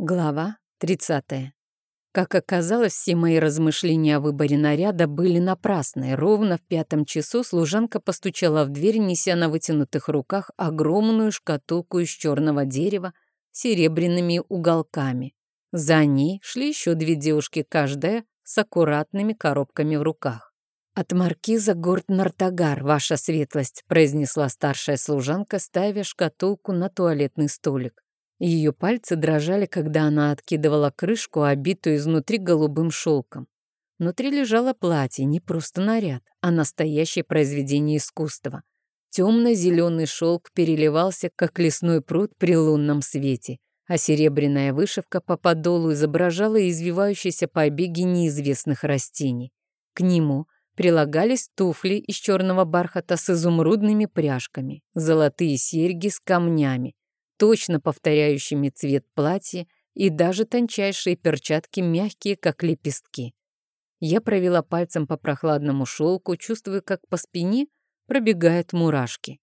Глава 30. Как оказалось, все мои размышления о выборе наряда были напрасны. Ровно в пятом часу служанка постучала в дверь, неся на вытянутых руках огромную шкатулку из черного дерева с серебряными уголками. За ней шли еще две девушки, каждая с аккуратными коробками в руках. «От маркиза Горд Нартагар, ваша светлость», произнесла старшая служанка, ставя шкатулку на туалетный столик. Ее пальцы дрожали, когда она откидывала крышку, обитую изнутри голубым шелком. Внутри лежало платье, не просто наряд, а настоящее произведение искусства. Темно-зеленый шелк переливался, как лесной пруд при лунном свете, а серебряная вышивка по подолу изображала извивающиеся побеги неизвестных растений. К нему прилагались туфли из черного бархата с изумрудными пряжками, золотые серьги с камнями, точно повторяющими цвет платья, и даже тончайшие перчатки мягкие, как лепестки. Я провела пальцем по прохладному шелку, чувствуя, как по спине пробегают мурашки.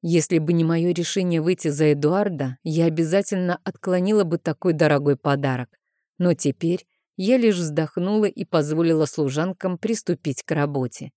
Если бы не мое решение выйти за Эдуарда, я обязательно отклонила бы такой дорогой подарок. Но теперь я лишь вздохнула и позволила служанкам приступить к работе.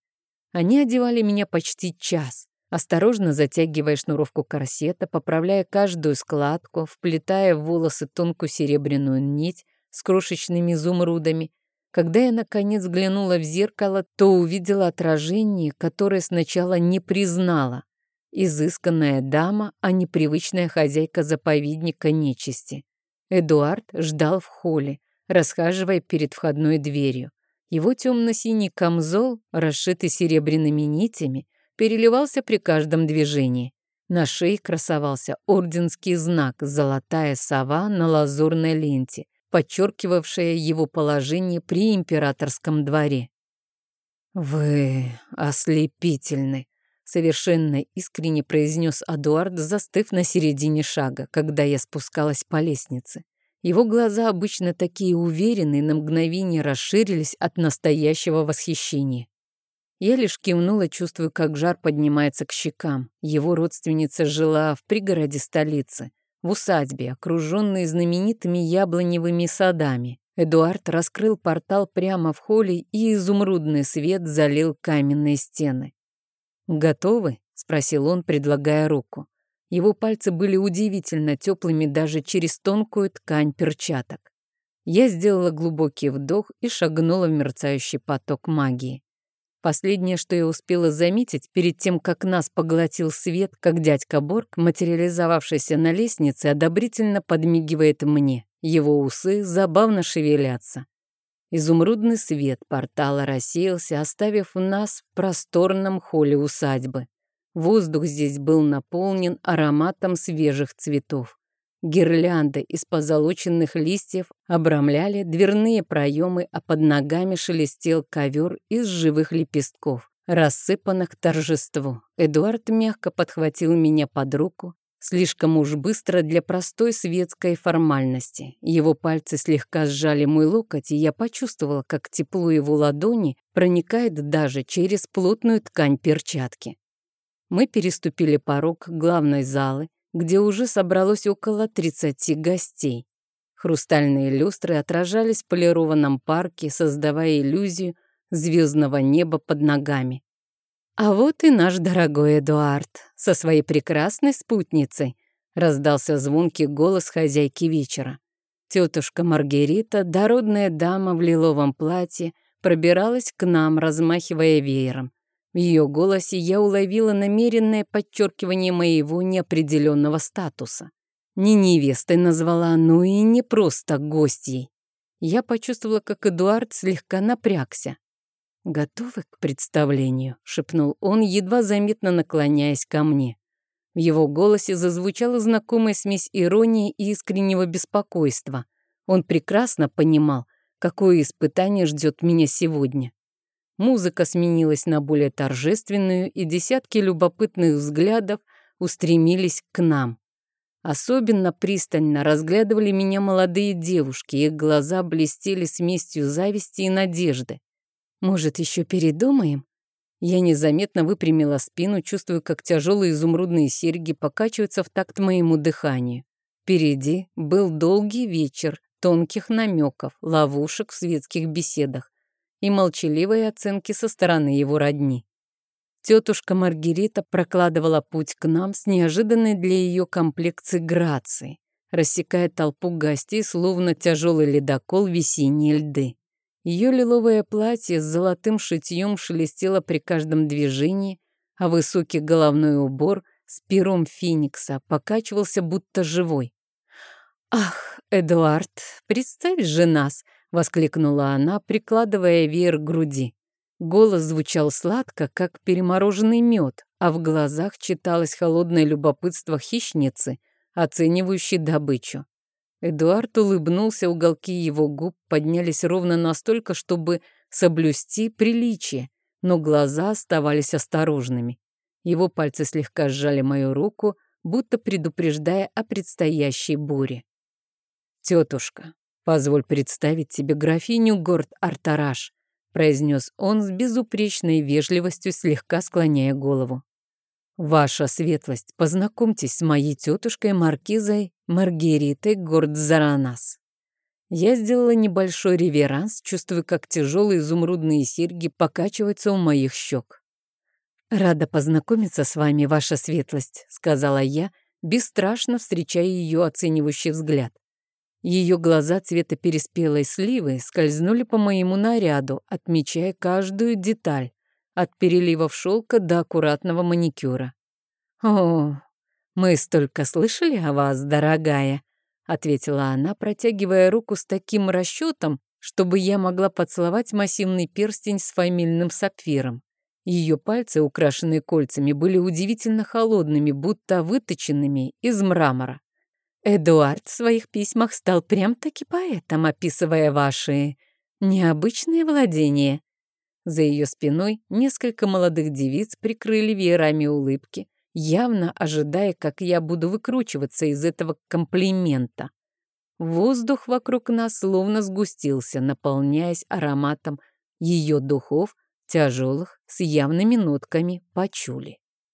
Они одевали меня почти час, осторожно затягивая шнуровку корсета, поправляя каждую складку, вплетая в волосы тонкую серебряную нить с крошечными изумрудами. Когда я, наконец, взглянула в зеркало, то увидела отражение, которое сначала не признала. Изысканная дама, а не привычная хозяйка заповедника нечисти. Эдуард ждал в холле, расхаживая перед входной дверью. Его темно-синий камзол, расшитый серебряными нитями, переливался при каждом движении. На шее красовался орденский знак «Золотая сова» на лазурной ленте, подчеркивавшая его положение при императорском дворе. «Вы ослепительны», — совершенно искренне произнес Адуард, застыв на середине шага, когда я спускалась по лестнице. Его глаза, обычно такие уверенные, на мгновение расширились от настоящего восхищения. Я лишь кивнула, чувствуя, как жар поднимается к щекам. Его родственница жила в пригороде столицы, в усадьбе, окруженной знаменитыми яблоневыми садами. Эдуард раскрыл портал прямо в холле, и изумрудный свет залил каменные стены. «Готовы?» — спросил он, предлагая руку. Его пальцы были удивительно теплыми даже через тонкую ткань перчаток. Я сделала глубокий вдох и шагнула в мерцающий поток магии. Последнее, что я успела заметить перед тем, как нас поглотил свет, как дядька Борг, материализовавшийся на лестнице, одобрительно подмигивает мне. Его усы забавно шевелятся. Изумрудный свет портала рассеялся, оставив нас в просторном холле усадьбы. Воздух здесь был наполнен ароматом свежих цветов. Гирлянды из позолоченных листьев обрамляли дверные проемы, а под ногами шелестел ковер из живых лепестков, рассыпанных торжеству. Эдуард мягко подхватил меня под руку, слишком уж быстро для простой светской формальности. Его пальцы слегка сжали мой локоть, и я почувствовала, как тепло его ладони проникает даже через плотную ткань перчатки. Мы переступили порог главной залы, где уже собралось около 30 гостей. Хрустальные люстры отражались в полированном парке, создавая иллюзию звездного неба под ногами. «А вот и наш дорогой Эдуард со своей прекрасной спутницей», раздался звонкий голос хозяйки вечера. Тетушка Маргарита, дородная дама в лиловом платье, пробиралась к нам, размахивая веером. В ее голосе я уловила намеренное подчеркивание моего неопределенного статуса. Не невестой назвала, но и не просто гостьей. Я почувствовала, как Эдуард слегка напрягся. «Готовы к представлению?» — шепнул он, едва заметно наклоняясь ко мне. В его голосе зазвучала знакомая смесь иронии и искреннего беспокойства. Он прекрасно понимал, какое испытание ждет меня сегодня. Музыка сменилась на более торжественную, и десятки любопытных взглядов устремились к нам. Особенно пристально разглядывали меня молодые девушки, их глаза блестели смесью зависти и надежды. «Может, еще передумаем?» Я незаметно выпрямила спину, чувствуя, как тяжелые изумрудные серьги покачиваются в такт моему дыханию. Впереди был долгий вечер тонких намеков, ловушек в светских беседах и молчаливой оценки со стороны его родни. Тетушка Маргарита прокладывала путь к нам с неожиданной для ее комплекции грацией, рассекая толпу гостей, словно тяжелый ледокол весенние льды. Ее лиловое платье с золотым шитьем шелестело при каждом движении, а высокий головной убор с пером феникса покачивался будто живой. «Ах, Эдуард, представь же нас!» — воскликнула она, прикладывая веер к груди. Голос звучал сладко, как перемороженный мед, а в глазах читалось холодное любопытство хищницы, оценивающей добычу. Эдуард улыбнулся, уголки его губ поднялись ровно настолько, чтобы соблюсти приличие, но глаза оставались осторожными. Его пальцы слегка сжали мою руку, будто предупреждая о предстоящей буре. «Тетушка, позволь представить тебе графиню Горд-Артараш», произнес он с безупречной вежливостью, слегка склоняя голову. «Ваша светлость, познакомьтесь с моей тетушкой Маркизой Маргаритой Гордзаранас». Я сделала небольшой реверанс, чувствуя, как тяжелые изумрудные серьги покачиваются у моих щек. «Рада познакомиться с вами, ваша светлость», — сказала я, бесстрашно встречая ее оценивающий взгляд. Ее глаза цвета переспелой сливы скользнули по моему наряду, отмечая каждую деталь от переливов шелка до аккуратного маникюра. «О, мы столько слышали о вас, дорогая», — ответила она, протягивая руку с таким расчетом, чтобы я могла поцеловать массивный перстень с фамильным сапфиром. Ее пальцы, украшенные кольцами, были удивительно холодными, будто выточенными из мрамора. Эдуард в своих письмах стал прям-таки поэтом, описывая ваши необычные владения. За ее спиной несколько молодых девиц прикрыли веерами улыбки, явно ожидая, как я буду выкручиваться из этого комплимента. Воздух вокруг нас словно сгустился, наполняясь ароматом ее духов, тяжелых, с явными нотками пачули.